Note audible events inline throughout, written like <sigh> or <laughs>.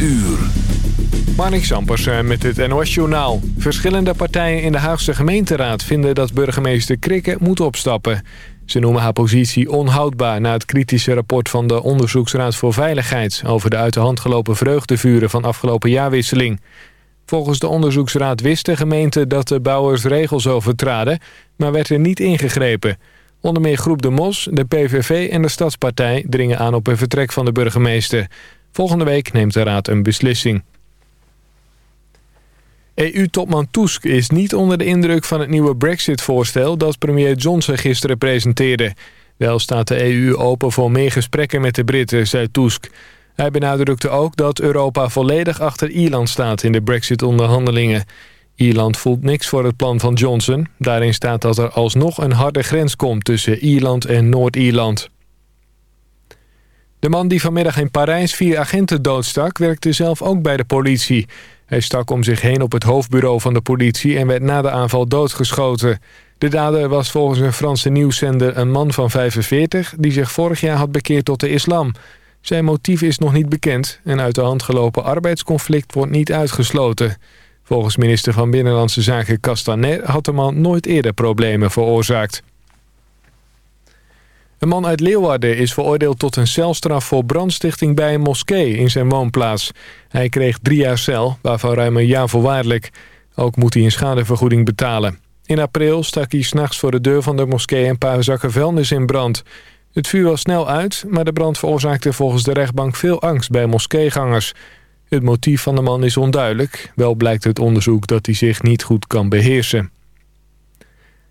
uur. Sampers met het NOS-journaal. Verschillende partijen in de Haagse gemeenteraad vinden dat burgemeester Krikke moet opstappen. Ze noemen haar positie onhoudbaar na het kritische rapport van de Onderzoeksraad voor Veiligheid... over de uit de hand gelopen vreugdevuren van afgelopen jaarwisseling. Volgens de onderzoeksraad wist de gemeente dat de bouwers regels overtraden... maar werd er niet ingegrepen. Onder meer groep De Mos, de PVV en de Stadspartij dringen aan op een vertrek van de burgemeester. Volgende week neemt de raad een beslissing. EU-topman Tusk is niet onder de indruk van het nieuwe Brexit-voorstel... dat premier Johnson gisteren presenteerde. Wel staat de EU open voor meer gesprekken met de Britten, zei Tusk. Hij benadrukte ook dat Europa volledig achter Ierland staat in de Brexit-onderhandelingen. Ierland voelt niks voor het plan van Johnson. Daarin staat dat er alsnog een harde grens komt tussen Ierland en Noord-Ierland. De man die vanmiddag in Parijs vier agenten doodstak... werkte zelf ook bij de politie. Hij stak om zich heen op het hoofdbureau van de politie... en werd na de aanval doodgeschoten. De dader was volgens een Franse nieuwszender een man van 45... die zich vorig jaar had bekeerd tot de islam. Zijn motief is nog niet bekend... en uit de hand gelopen arbeidsconflict wordt niet uitgesloten. Volgens minister van Binnenlandse Zaken Castaner... had de man nooit eerder problemen veroorzaakt. Een man uit Leeuwarden is veroordeeld tot een celstraf voor brandstichting bij een moskee in zijn woonplaats. Hij kreeg drie jaar cel, waarvan ruim een jaar voorwaardelijk. Ook moet hij een schadevergoeding betalen. In april stak hij s'nachts voor de deur van de moskee een paar zakken vuilnis in brand. Het vuur was snel uit, maar de brand veroorzaakte volgens de rechtbank veel angst bij moskeegangers. Het motief van de man is onduidelijk. Wel blijkt uit onderzoek dat hij zich niet goed kan beheersen.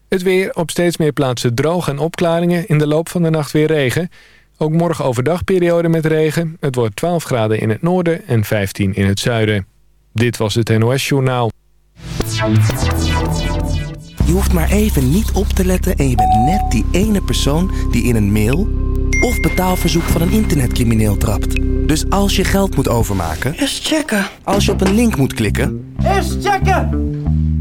Het weer op steeds meer plaatsen droog en opklaringen. In de loop van de nacht weer regen. Ook morgen overdag periode met regen. Het wordt 12 graden in het noorden en 15 in het zuiden. Dit was het NOS Journaal. Je hoeft maar even niet op te letten en je bent net die ene persoon die in een mail of betaalverzoek van een internetcrimineel trapt. Dus als je geld moet overmaken... Eerst checken. Als je op een link moet klikken... Eerst checken!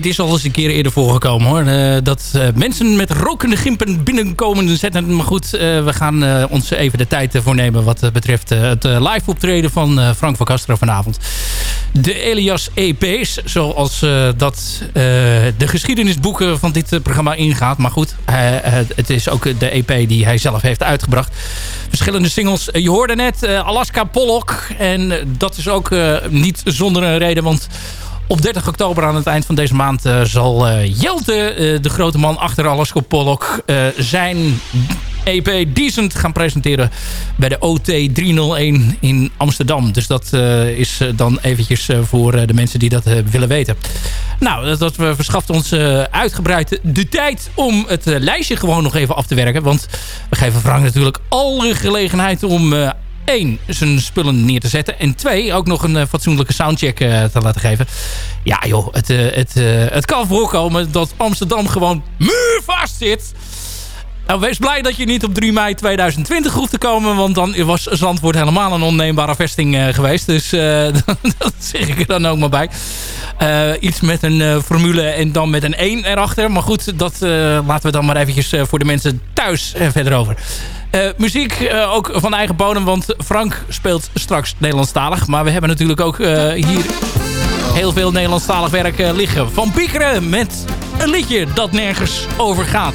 Dit is al eens een keer eerder voorgekomen hoor. Uh, dat uh, mensen met rokende gimpen binnenkomen zetten. Maar goed, uh, we gaan ons even de tijd voor nemen wat betreft het live optreden van Frank van Castro vanavond. De Elias EP's, zoals dat de geschiedenisboeken van dit programma ingaat. Maar goed, het is ook de EP die hij zelf heeft uitgebracht. Verschillende singles. Je hoorde net Alaska Pollock. En dat is ook niet zonder een reden, want op 30 oktober aan het eind van deze maand uh, zal uh, Jelte, uh, de grote man achter Alaska Pollock, zijn EP Decent gaan presenteren bij de OT 301 in Amsterdam. Dus dat is dan eventjes voor de mensen die dat willen weten. Nou, dat, dat verschaft ons uitgebreid de tijd om het lijstje gewoon nog even af te werken. Want we geven Frank natuurlijk alle gelegenheid om één, zijn spullen neer te zetten. En twee, ook nog een uh, fatsoenlijke soundcheck uh, te laten geven. Ja joh, het, uh, het, het kan voorkomen dat Amsterdam gewoon muurvast zit. Nou, wees blij dat je niet op 3 mei 2020 hoeft te komen. Want dan was Zandvoort helemaal een onneembare vesting geweest. Dus <laughs> dat zeg ik er dan ook maar bij. iets met een formule en dan met een 1 erachter. Maar goed, dat laten we dan maar eventjes voor de mensen thuis verder over. Uh, muziek uh, ook van eigen bodem, want Frank speelt straks Nederlandstalig. Maar we hebben natuurlijk ook uh, hier heel veel Nederlandstalig werk liggen. Van Piekeren met een liedje dat nergens over gaat.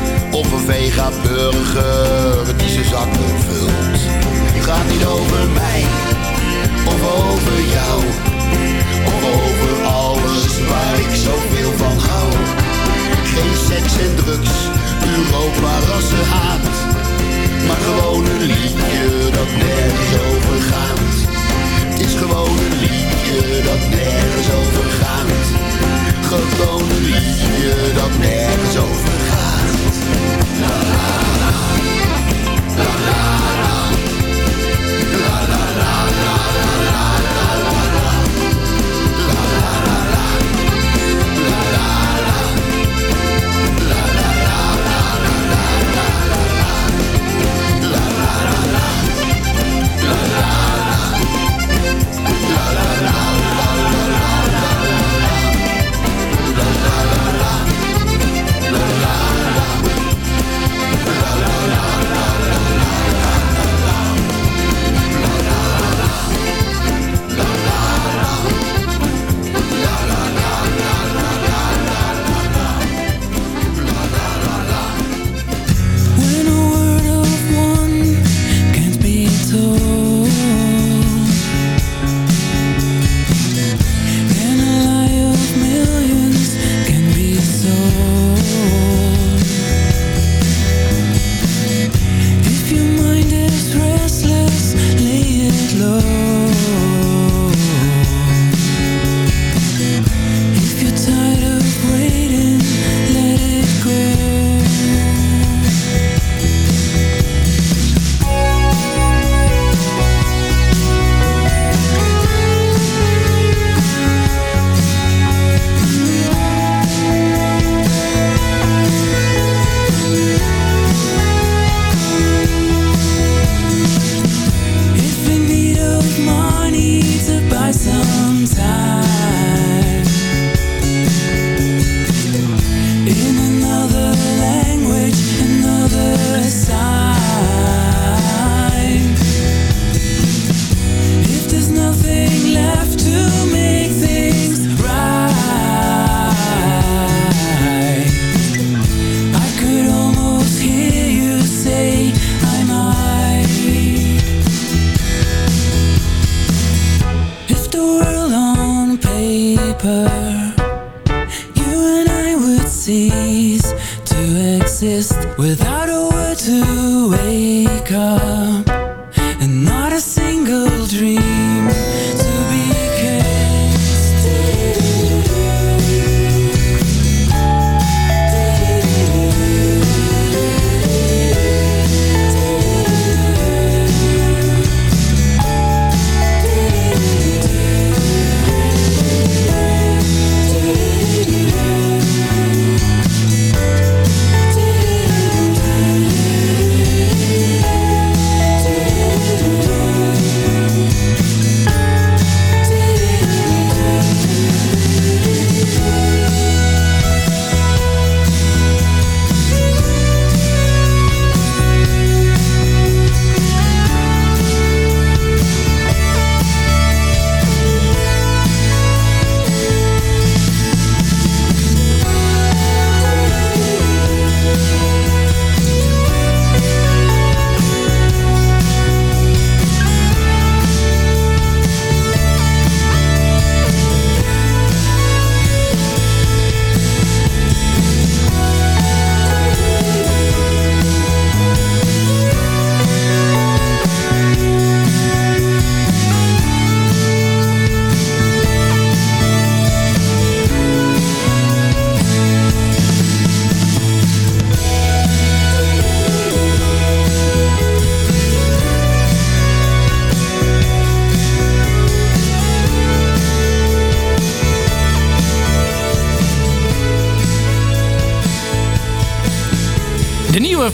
vega-burger die zijn zakken vult. Het gaat niet over mij, of over jou. Of over alles waar ik zoveel van hou. Geen seks en drugs, Europa haat. Maar gewoon een liedje dat nergens over gaat. Het is gewoon een liedje dat nergens over gaat. Gewoon een liedje dat nergens over gaat la la la la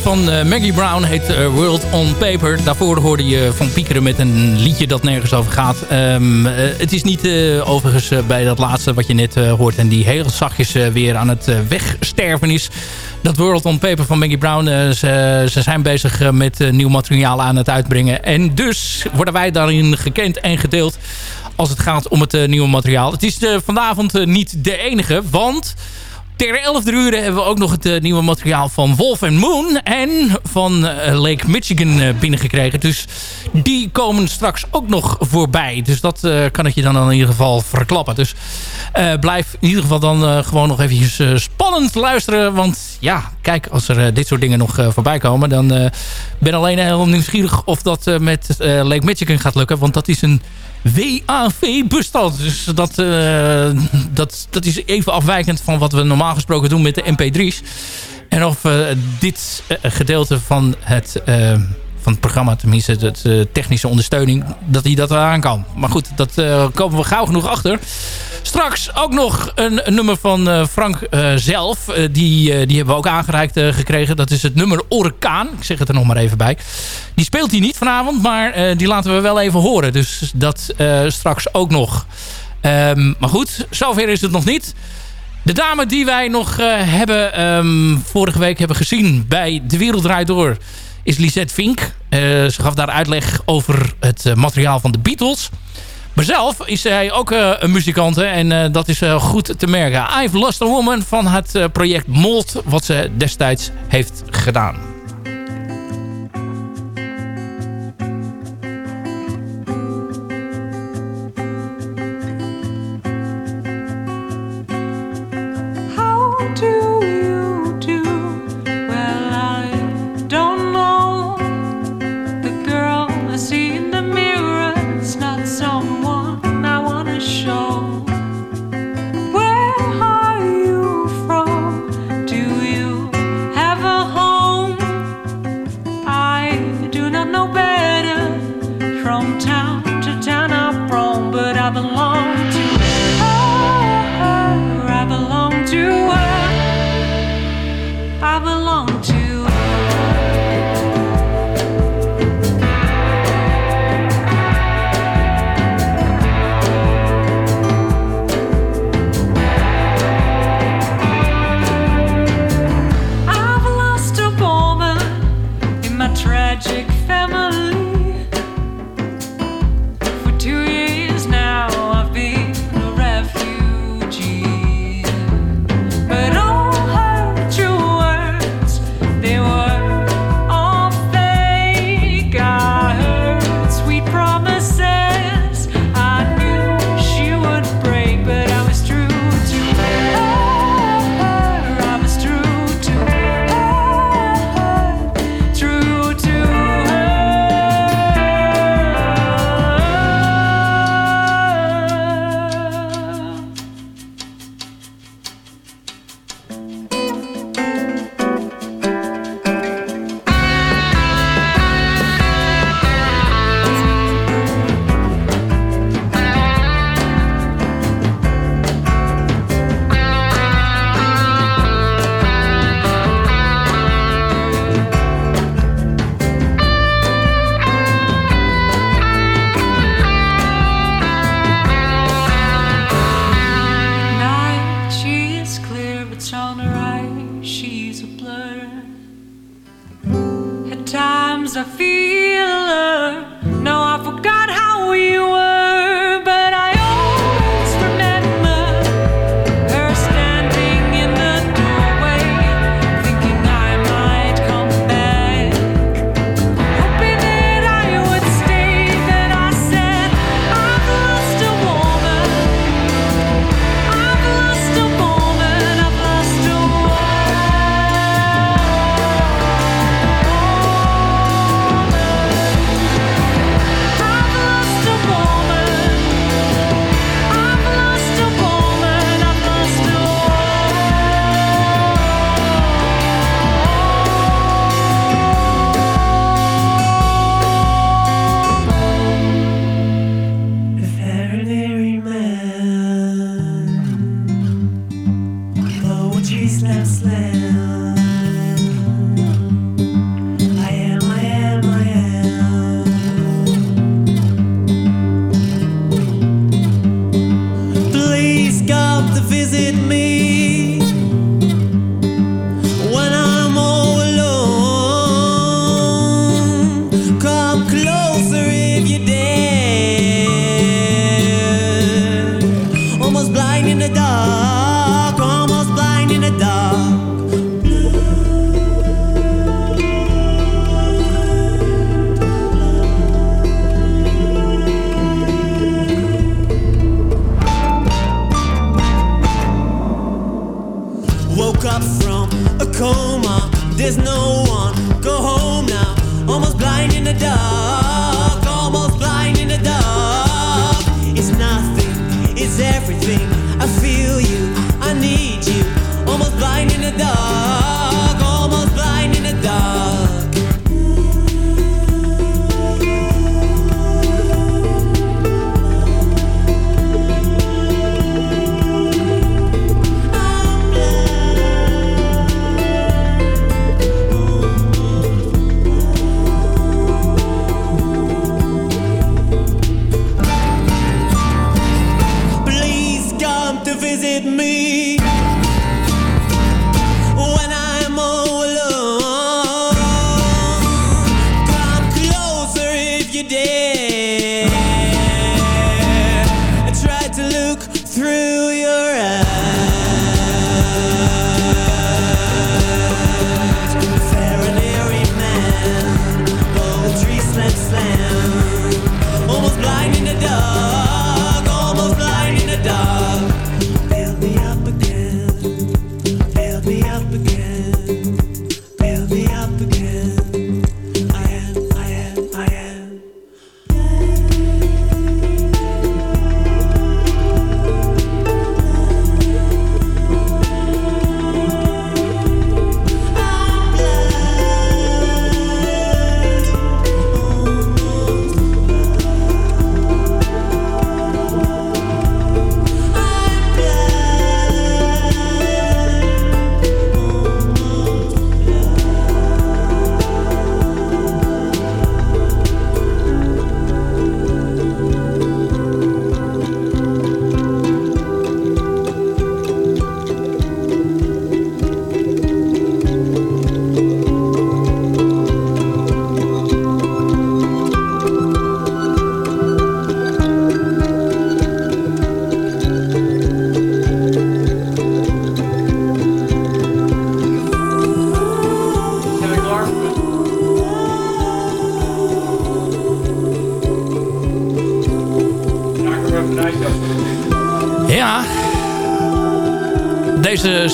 van uh, Maggie Brown heet uh, World on Paper. Daarvoor hoorde je Van Piekeren met een liedje dat nergens over gaat. Uh, het is niet overigens bij dat laatste wat je net hoort... en die heel zachtjes weer aan het wegsterven is. Dat World on Paper van Maggie Brown. Ze, ze, zijn bezig met nieuw materiaal aan het uitbrengen. En dus worden wij daarin gekend en gedeeld als het gaat om het nieuwe materiaal. Het is vanavond niet de enige, want... Ter 11 uur hebben we ook nog het uh, nieuwe materiaal van Wolf and Moon en van uh, Lake Michigan uh, binnengekregen. Dus die komen straks ook nog voorbij. Dus dat kan ik je dan in ieder geval verklappen. Dus blijf in ieder geval dan gewoon nog eventjes spannend luisteren. Want ja, kijk, als er dit soort dingen nog voorbij komen... dan ben alleen heel nieuwsgierig of dat met Lake Michigan gaat lukken. Want dat is een WAV-bestand. Dus dat, uh, dat, dat is even afwijkend van wat we normaal gesproken doen met de MP3's. En of uh, dit uh, gedeelte van het, van het programma, tenminste de technische ondersteuning, dat hij dat aan kan. Maar goed, dat komen we gauw genoeg achter. Straks ook nog een, nummer van uh, Frank uh, zelf. Uh, die, die hebben we ook aangereikt gekregen. Dat is het nummer Orkaan. Ik zeg het er nog maar even bij. Die speelt hij niet vanavond, maar die laten we wel even horen. Dus dat straks ook nog. Um, maar goed, zover is het nog niet. De dame die wij nog hebben um, vorige week hebben gezien bij De Wereld Draait Door... is Lisette Vink. ze gaf daar uitleg over het materiaal van de Beatles... Maar zelf is hij ook uh, een muzikant en uh, dat is uh, goed te merken. I've Lost a Woman van het project Mold wat ze destijds heeft gedaan.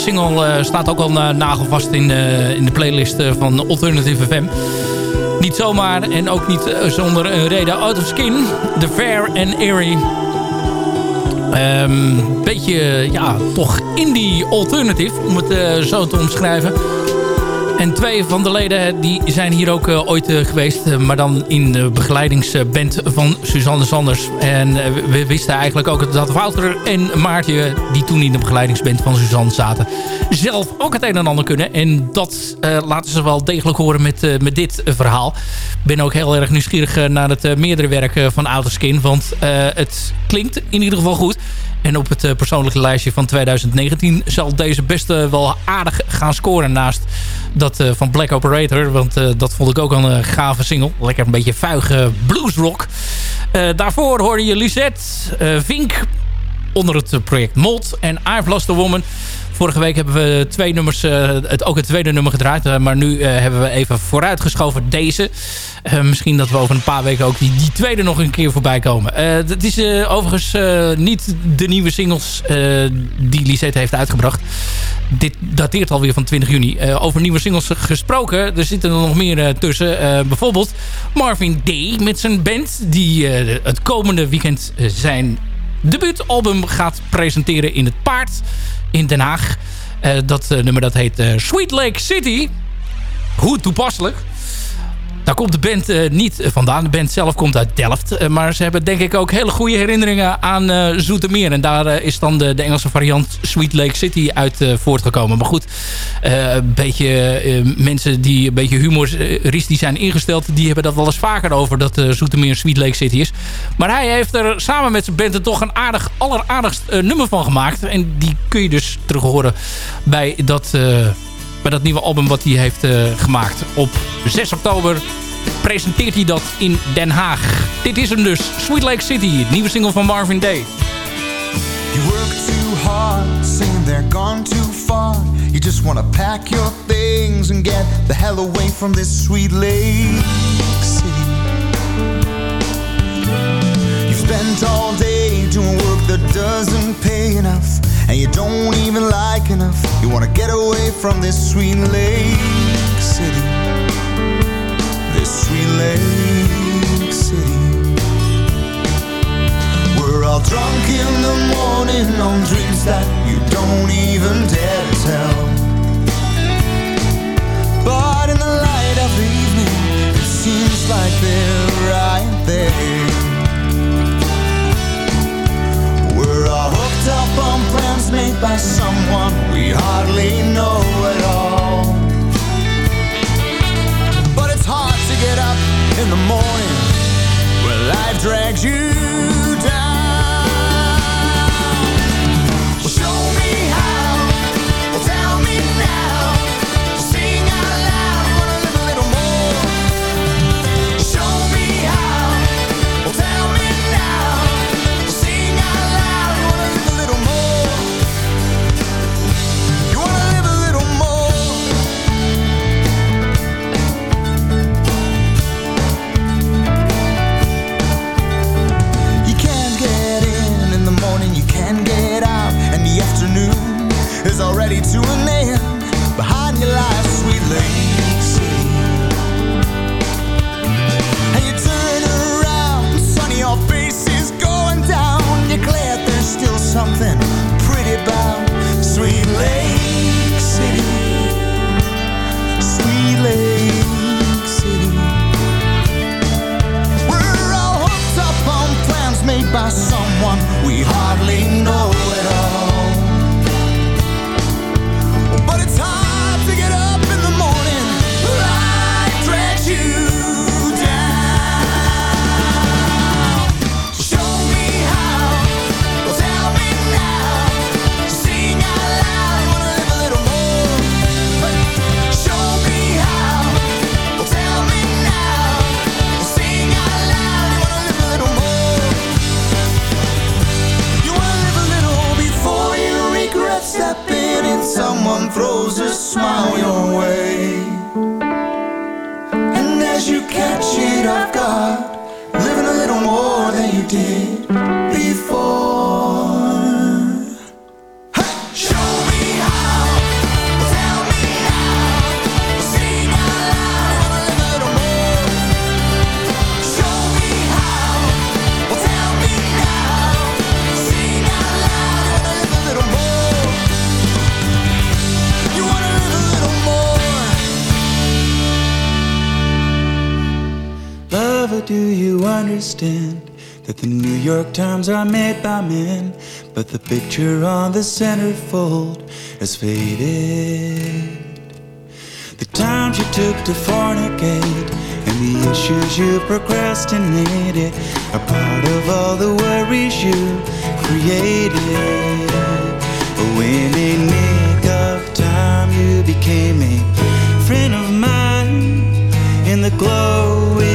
Single eh, staat ook al eh, nagelvast in, in de playlist eh, van Alternative FM. Niet zomaar en ook niet zonder een reden. Out of Skin, The Fair and Eerie. Ehm, beetje, ja, toch indie alternative, om het zo te omschrijven. En twee van de leden die zijn hier ook eh, ooit eh, geweest. eh, maar dan in de begeleidingsband van Suzanne Sanders. En eh, we- wisten eigenlijk ook dat Wouter en Maartje... die toen in de begeleidingsband van Suzanne zaten... zelf ook het een en ander kunnen. En dat eh, laten ze wel degelijk horen met, eh, met dit eh, verhaal. Ik ben ook heel erg nieuwsgierig eh, naar het eh, meerdere werk eh, van Outer Skin. Want eh, het klinkt in ieder geval goed. En op het eh, persoonlijke lijstje van 2019 zal deze best eh, wel aardig gaan scoren naast dat eh, van Black Operator. Want eh, dat vond ik ook een gave single. Lekker een beetje vuige bluesrock. Daarvoor hoorde je Lisette Vink onder het project Mold en I've Lost Woman. Vorige week hebben we twee nummers, eh, het, ook het tweede nummer gedraaid. eh, maar nu eh, hebben we even vooruitgeschoven deze. Misschien dat we over een paar weken ook die, die tweede nog een keer voorbij komen. Het is overigens niet de nieuwe singles die Lisette heeft uitgebracht. Dit dateert alweer van 20 juni. Over nieuwe singles gesproken. Er zitten er nog meer tussen. Bijvoorbeeld Marvin Day met zijn band. Die het komende weekend zijn debuutalbum gaat presenteren in het Paard in Den Haag. Eh, dat eh, nummer dat heet eh, Sweet Lake City. Hoe toepasselijk. Daar komt de band uh, niet vandaan. De band zelf komt uit Delft. Uh, maar ze hebben denk ik ook hele goede herinneringen aan uh, Zoetermeer. En daar is dan de, de, Engelse variant Sweet Lake City uit voortgekomen. Maar goed, een beetje mensen die een beetje humoristisch zijn ingesteld... die hebben dat wel eens vaker over dat Zoetermeer Sweet Lake City is. Maar hij heeft er samen met zijn band er toch een aardig, alleraardigst nummer van gemaakt. En die kun je dus terug horen bij dat bij dat nieuwe album wat hij heeft uh, gemaakt. Op 6 oktober presenteert hij dat in Den Haag. Dit is hem dus, Sweet Lake City, het nieuwe single van Marvin Day. You work too hard, saying they're gone too far. You just wanna pack your things and get the hell away from this sweet lake city. You spent all day doing work that doesn't pay enough. And you don't even like enough. You wanna get away from this sweet lake city. This sweet lake city. We're all drunk in the morning on dreams that you don't even dare to tell. But in the light of the evening It seems like they're right there. We're all hooked up on plans made by someone we hardly know at all. But it's hard to get up in the morning when life drags you someone we hardly know. Times are made by men, but the picture on the centerfold has faded. The times you took to fornicate and the issues you procrastinated are part of all the worries you created. But when a nick of time you became a friend of mine in the glowing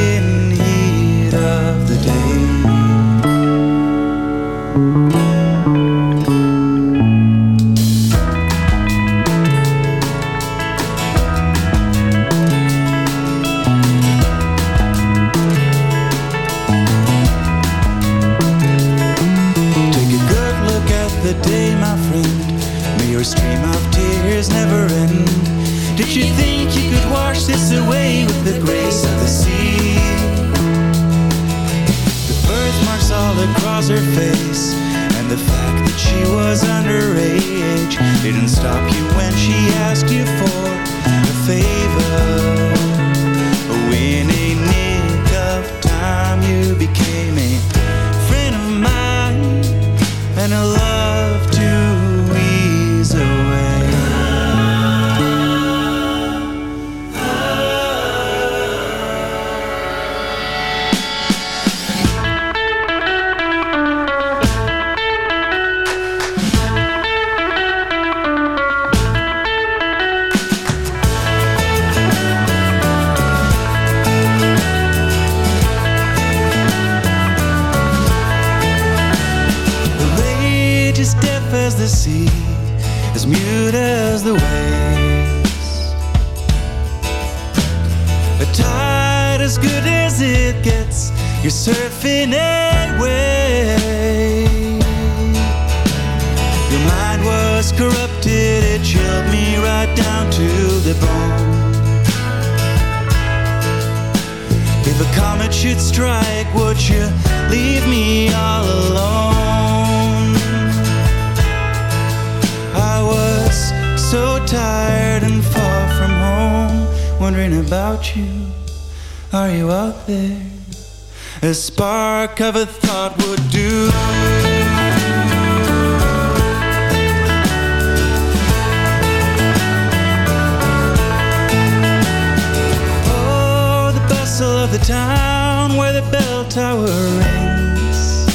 the town where the bell tower rings.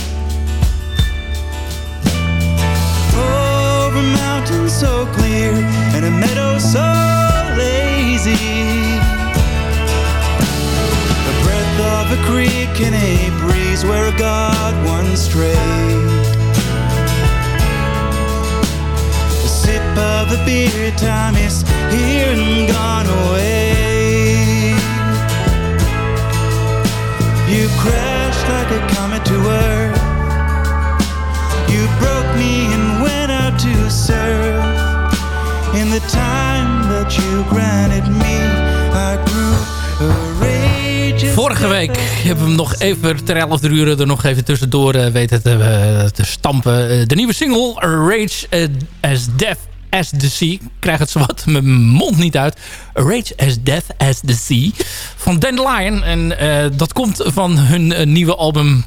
Over mountains so clear and a meadow so lazy. The breath of a creek and a breeze where a god once strayed. The sip of a beer, time is here and gone away. You crashed like a comet to earth. You broke me and went out to surf. In the time that you granted me, I grew a. Vorige week hebben we hem nog even ter 11 uur er nog even tussendoor eh, weten te, eh, te stampen. Eh, de nieuwe single, Rage as Death as the Sea. Ik krijg het zowat <laughs> mijn mond niet uit. Rage as Death as the Sea. Van Dandelion. En eh, dat komt van hun eh, nieuwe album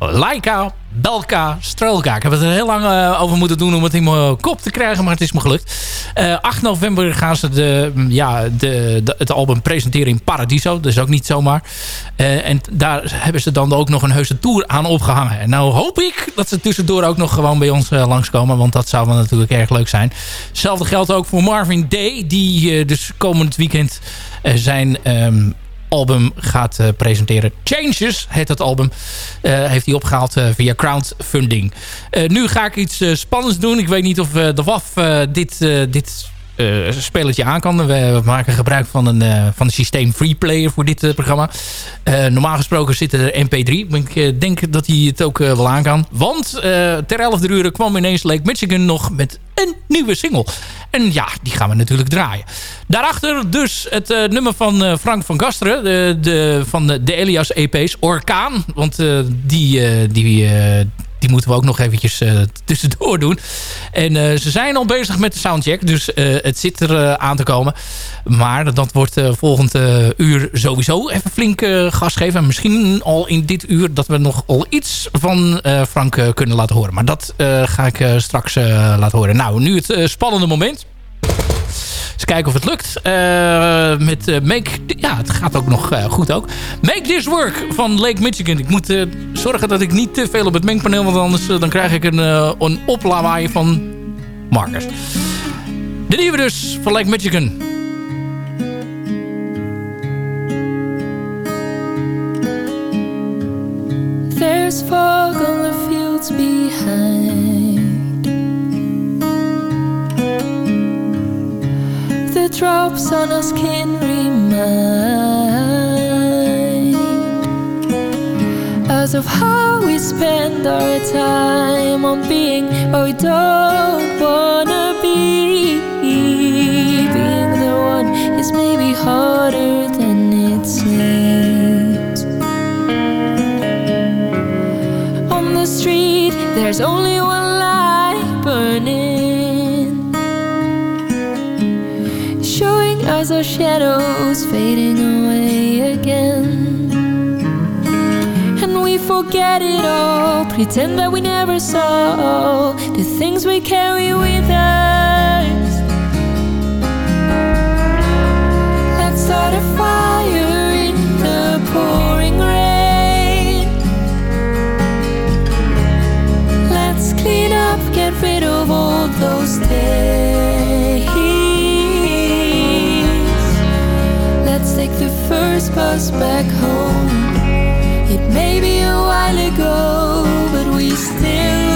Laika, Belka, Strelka. Ik heb het er heel lang eh, over moeten doen om het in mijn kop te krijgen, maar het is me gelukt. Eh 8 november gaan ze de, mm, ja, de, het album presenteren in Paradiso. Dus ook niet zomaar. Eh, en daar hebben ze dan ook nog een heuse tour aan opgehangen. En nou hoop ik dat ze tussendoor ook nog gewoon bij ons eh, langskomen. Want dat zou wel natuurlijk erg leuk zijn. Hetzelfde geldt ook voor Marvin Day. Die eh, dus komend weekend eh, zijn... ehm, album gaat eh, presenteren. Changes heet het album. Eh, heeft hij opgehaald eh, via crowdfunding. Nu ga ik iets spannends doen. Ik weet niet of de WAF dit, dit eh, spelletje aan kan. We, maken gebruik van een, eh, van een systeem Freeplayer voor dit eh, programma. Normaal gesproken zit er MP3. Maar ik denk dat hij het ook wel aan kan. Want ter 11 uur kwam ineens Lake Michigan nog met een nieuwe single. En ja, die gaan we natuurlijk draaien. Daarachter dus het nummer van Frank van Gasteren. De, van de, Elias EP's. Orkaan. Want die, die, die moeten we ook nog eventjes eh, tussendoor doen. En eh, ze zijn al bezig met de soundcheck. Dus eh, het zit er aan te komen. Maar dat wordt volgend uur sowieso even flink gas geven. En misschien al in dit uur dat we nog al iets van Frank kunnen laten horen. Maar dat ga ik straks laten horen. Nou, nu het spannende moment. Eens kijken of het lukt. Eh, met eh, Make... Ja, het gaat ook nog eh, goed ook. Make This Work van Lake Michigan. Ik moet zorgen dat ik niet te veel op het mengpaneel... want anders dan krijg ik een, een oplawaai van Marcus. De nieuwe dus van Lake Michigan. There's fog on the fields behind. Drops on our skin remind us of how we spend our time on being what we don't wanna be. Being the one is maybe harder than it seems. On the street, there's only one us our shadows fading away again. And we forget it all. Pretend that we never saw the things we carry with us. Let's start a fire first bus back home. It may be a while ago, but we still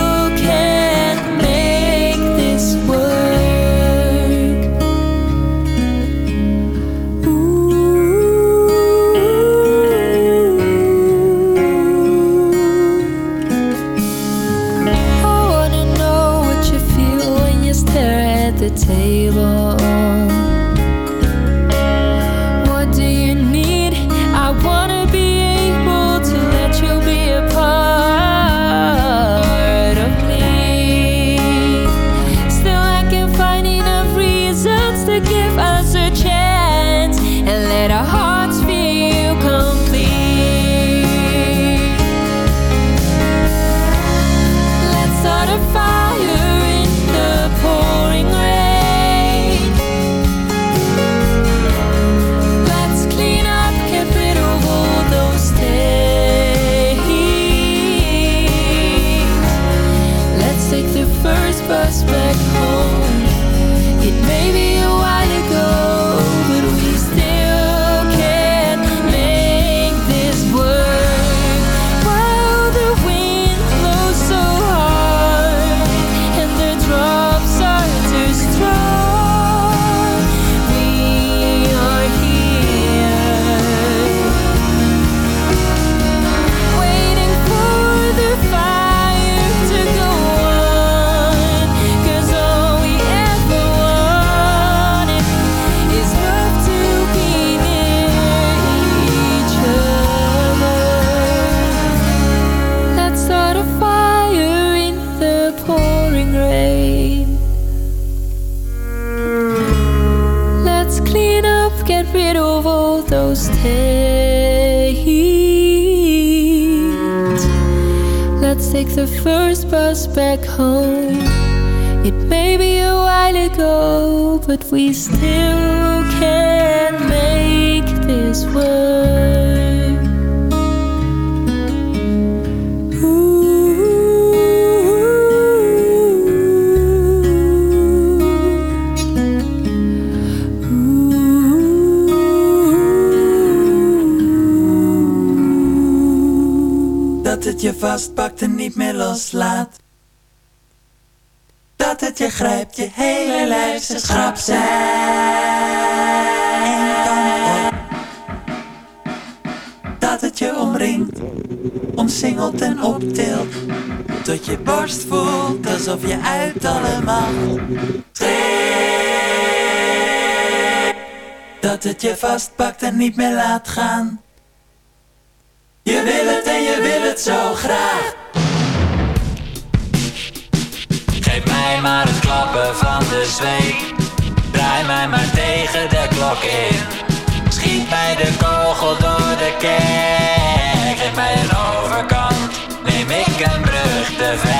but we still can make this work. Dat het je vastpakt en niet je grijpt, je hele lijf zijn schrap zijn. Dat het je omringt, omsingelt en optilt. Tot je borst voelt alsof je uit allemaal Dat het je vastpakt en niet meer laat gaan. Je wil het en je wil het zo graag. Klappen van de zweep. Draai mij maar tegen de klok in. Schiet mij de kogel door de kerk. Geef mij een overkant. Neem ik een brug te ver.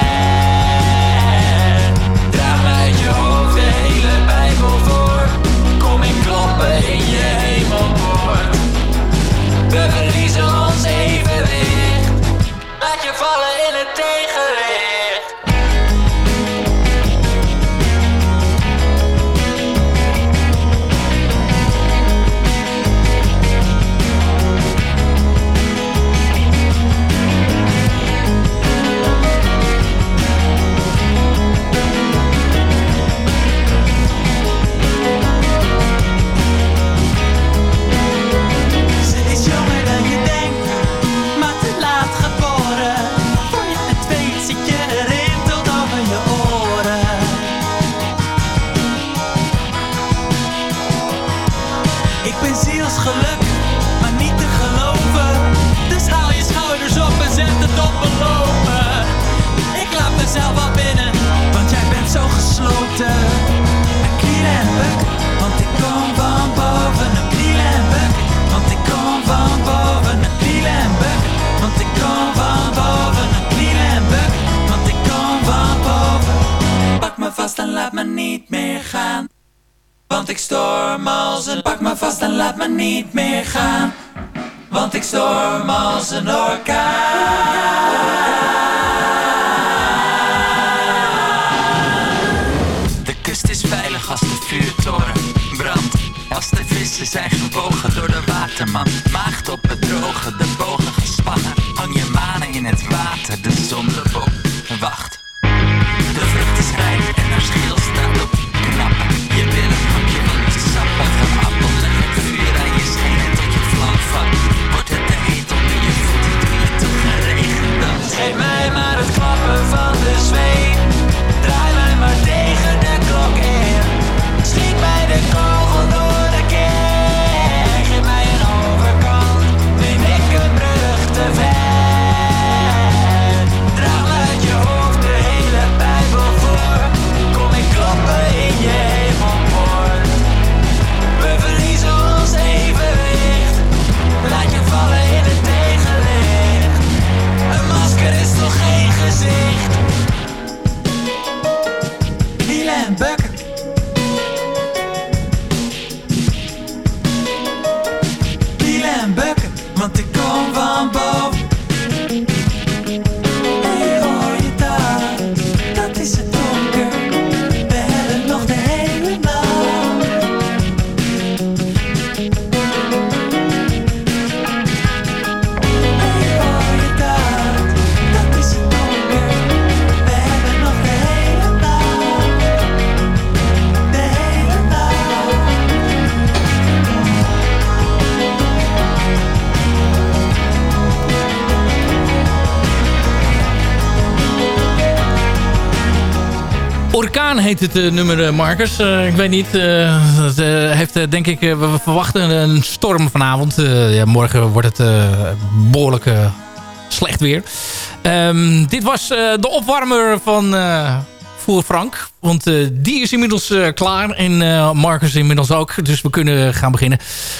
Heet het eh, nummer, eh, Marcus. Eh, ik weet niet. dat heeft, denk ik, we verwachten een storm vanavond. Ja, morgen wordt het eh, behoorlijk eh, slecht weer. Ehm, dit was de opwarmer van, voor Frank. Want eh, die is inmiddels eh, klaar. En eh, Marcus inmiddels ook. Dus we kunnen gaan beginnen.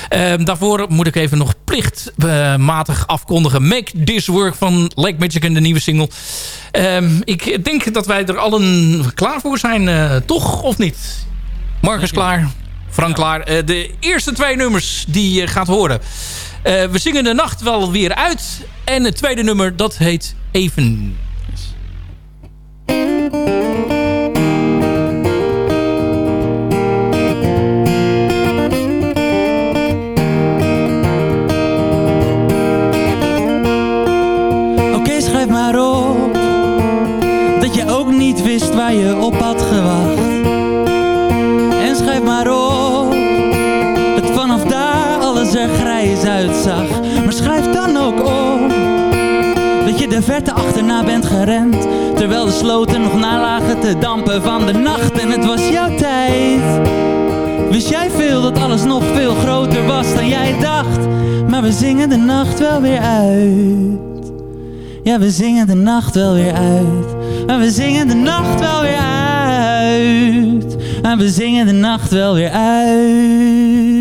Ehm, daarvoor moet ik even nog plichtmatig afkondigen. Make This Work van Lake Michigan, de nieuwe single. Ehm, ik denk dat wij er allen klaar voor zijn. toch of niet? Marcus klaar. Frank klaar. De eerste twee nummers die je gaat horen. We zingen de nacht wel weer uit. En het tweede nummer, dat heet Even. Verte achterna bent gerend. Terwijl de sloten nog nalagen te dampen van de nacht en het was jouw tijd. Wist jij veel dat alles nog veel groter was dan jij dacht? Maar we zingen de nacht wel weer uit. Ja, we zingen de nacht wel weer uit. En we zingen de nacht wel weer uit. En we zingen de nacht wel weer uit.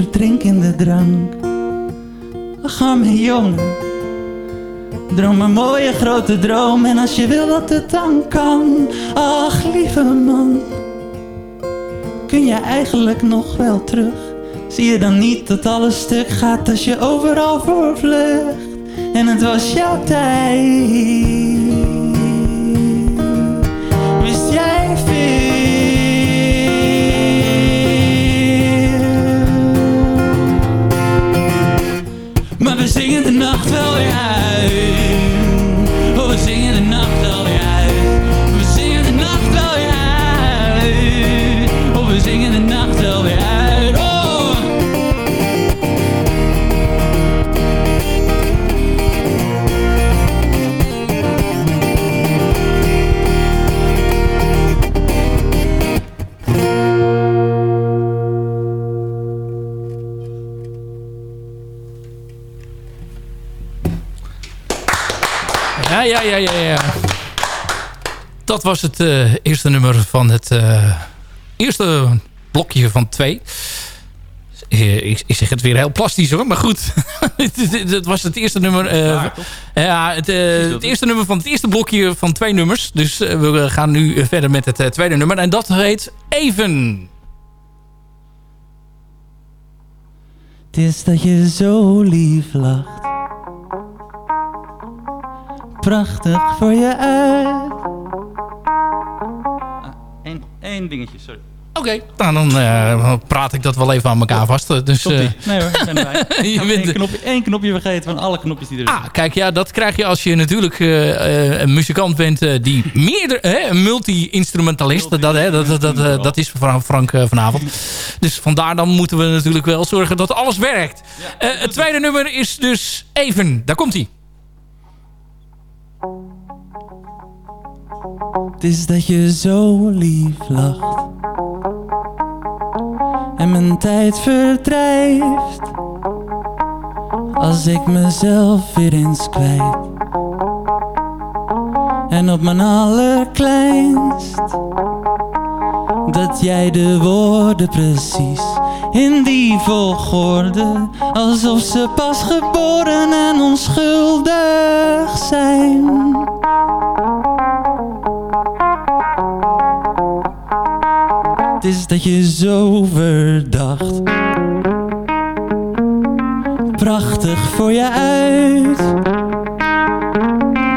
Verdrink in de drank. Ach arme jongen, droom een mooie grote droom en als je wil dat het dan kan. Ach lieve man, kun je eigenlijk nog wel terug? Zie je dan niet dat alles stuk gaat als je overal voor vlucht? En het was jouw tijd. Dat was het eh, eerste nummer van het eh, eerste blokje van twee. Eh, ik, ik zeg het weer heel plastisch hoor, maar goed. <laughs> Dat was het eerste nummer. eh, ja, het, eh, het eerste nummer van het eerste blokje van twee nummers. Dus we gaan nu verder met het tweede nummer. En dat heet Even. Het is dat je zo lief lacht. Prachtig voor je uit. Één dingetje, sorry. Oké, nou, dan eh, praat ik dat wel even aan elkaar vast. Dus, Komt-ie. eh, Nee hoor, ik ben erbij. <laughs> Je bent- één, knopje, één knopje vergeten van alle knopjes die er zijn. Ah, kijk, ja, dat krijg je als je natuurlijk eh, eh, een muzikant bent eh, die <laughs> meerdere, multi-instrumentalist, dat, hè, dat, dat, dat, eh, dat is Fra- Frank eh, vanavond. Dus vandaar dan moeten we natuurlijk wel zorgen dat alles werkt. Eh, het tweede nummer is dus even, daar komt hij. Het is dat je zo lief lacht. En mijn tijd verdrijft. Als ik mezelf weer eens kwijt. En op mijn allerkleinst. Dat jij de woorden precies in die volgorde. Alsof ze pas geboren en onschuldig zijn. Het is dat je zo verdacht. Prachtig voor je uit.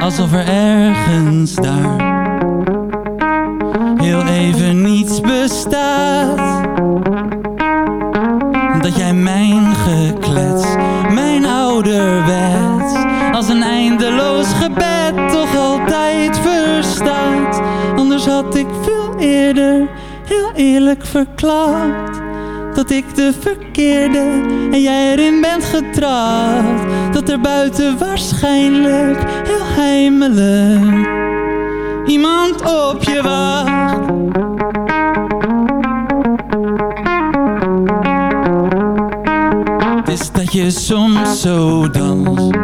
Alsof er ergens daar heel even niets bestaat. Eerlijk dat ik de verkeerde en jij erin bent getrapt. Dat er buiten waarschijnlijk heel heimelijk iemand op je wacht. Het is dat je soms zo danst.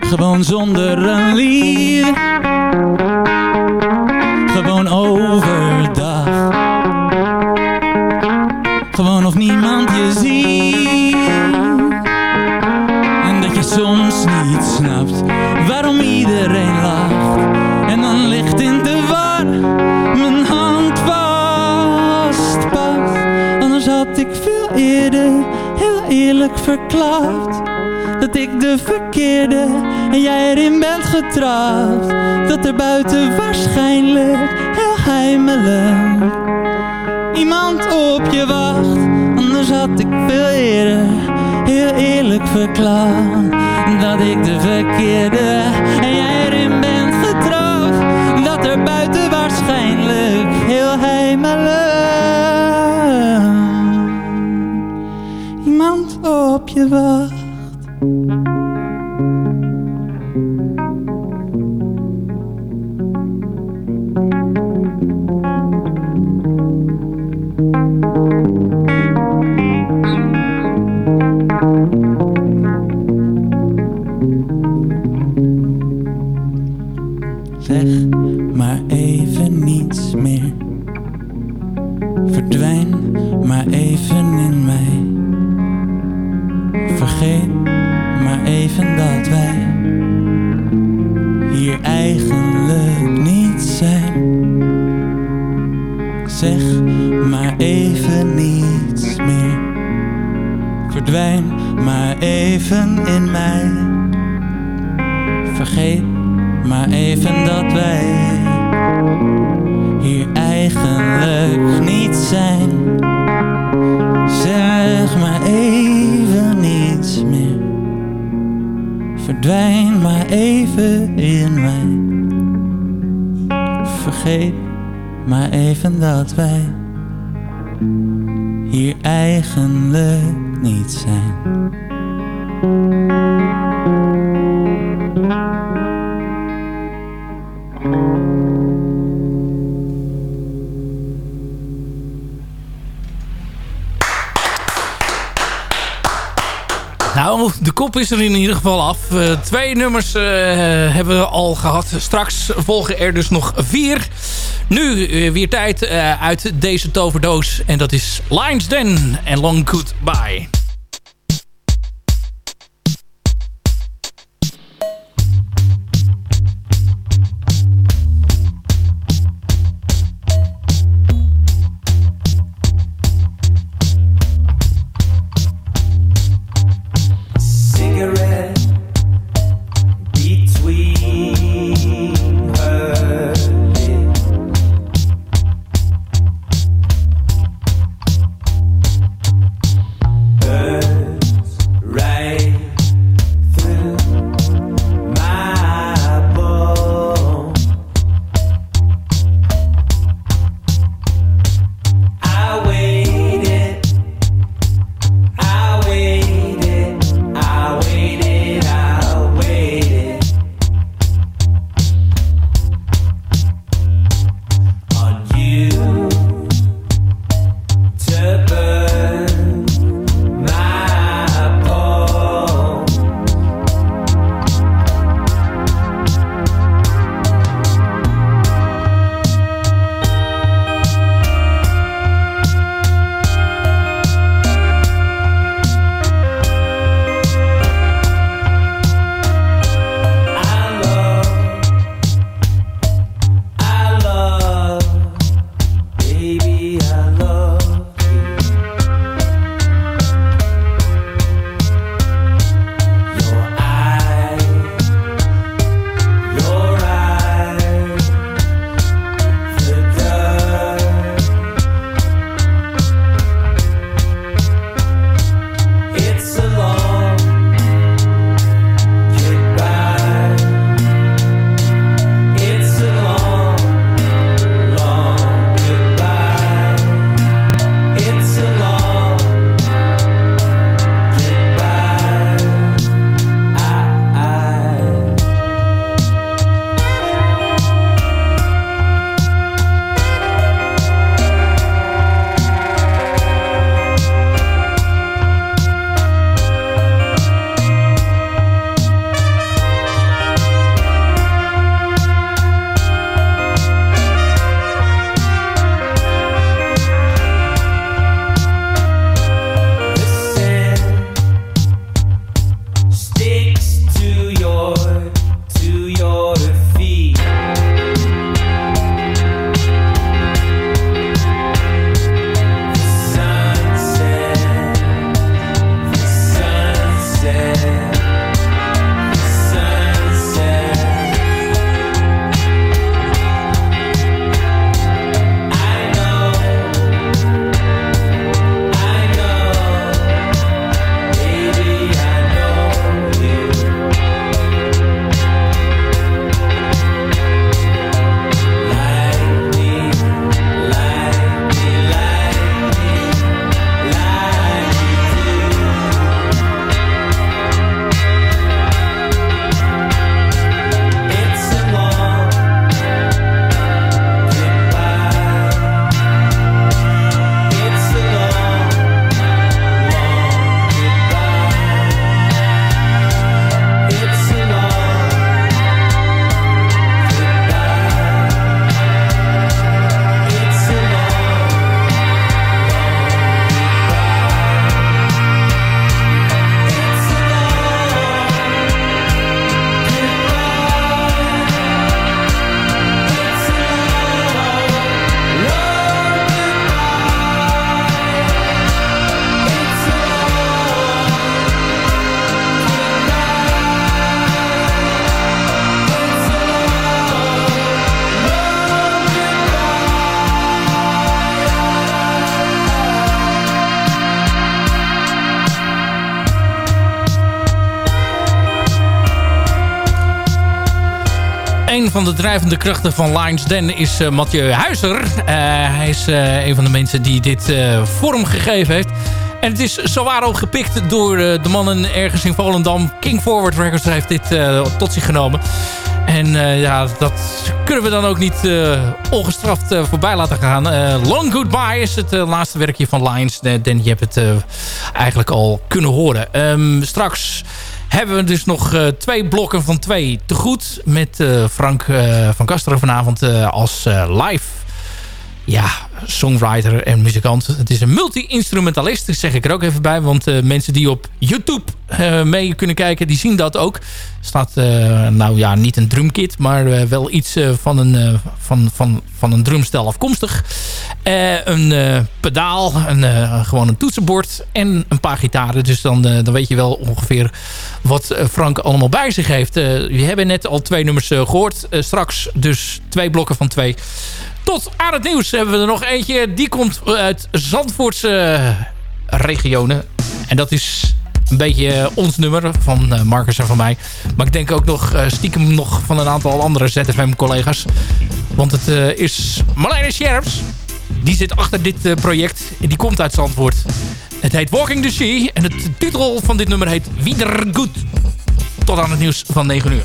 Gewoon zonder een lied. Eerlijk verklaard. Dat ik de verkeerde en jij erin bent getrapt. Dat er buiten waarschijnlijk heel heimelijk iemand op je wacht. Anders had ik veel eerder heel eerlijk verklaard. Dat ik de verkeerde en jij erin bent getrapt. Dat er buiten waarschijnlijk heel heimelijk je wacht. Eigenlijk niet zijn. Zeg maar even niets meer. Verdwijn maar even in mij. Vergeet maar even dat wij hier eigenlijk niet zijn. Verdwijn maar even in mij. Vergeet maar even dat wij hier eigenlijk niet zijn. De kop is er in ieder geval af. Uh, twee nummers uh, hebben we al gehad. Straks volgen er dus nog vier. Nu uh, weer tijd uit deze toverdoos. En dat is Lines Den en Long Goodbye. Van de drijvende krachten van Lions Den is Mathieu Huizer. hij is een van de mensen die dit vorm gegeven heeft. En het is zowaar ook gepikt door de mannen ergens in Volendam. King Forward Records heeft dit tot zich genomen. En ja, dat kunnen we dan ook niet ongestraft voorbij laten gaan. Long Goodbye is het laatste werkje van Lions. Den, je hebt het eigenlijk al kunnen horen. Ehm, straks hebben we dus nog uh, twee blokken van twee te goed. Met uh, Frank uh, van Kasteren vanavond als live ja, songwriter en muzikant. Het is een multi-instrumentalist, zeg ik er ook even bij. Want uh, mensen die op YouTube uh, mee kunnen kijken, die zien dat ook. Er staat, uh, nou ja, niet een drumkit, maar wel iets van, een, van, van, van een drumstel afkomstig. een pedaal, een, gewoon een toetsenbord en een paar gitaren. Dus dan, dan weet je wel ongeveer wat Frank allemaal bij zich heeft. we hebben net al twee nummers gehoord. straks dus twee blokken van twee. Tot aan het nieuws hebben we er nog eentje. Die komt uit Zandvoortse regionen. En dat is een beetje ons nummer van uh, Marcus en van mij. Maar ik denk ook nog stiekem nog van een aantal andere ZFM-collega's. Want het is Marlene Scherps. Die zit achter dit project. En die komt uit Zandvoort. Het heet Walking the Sea. En de titel van dit nummer heet Wieder Goed. Tot aan het nieuws van 9 uur.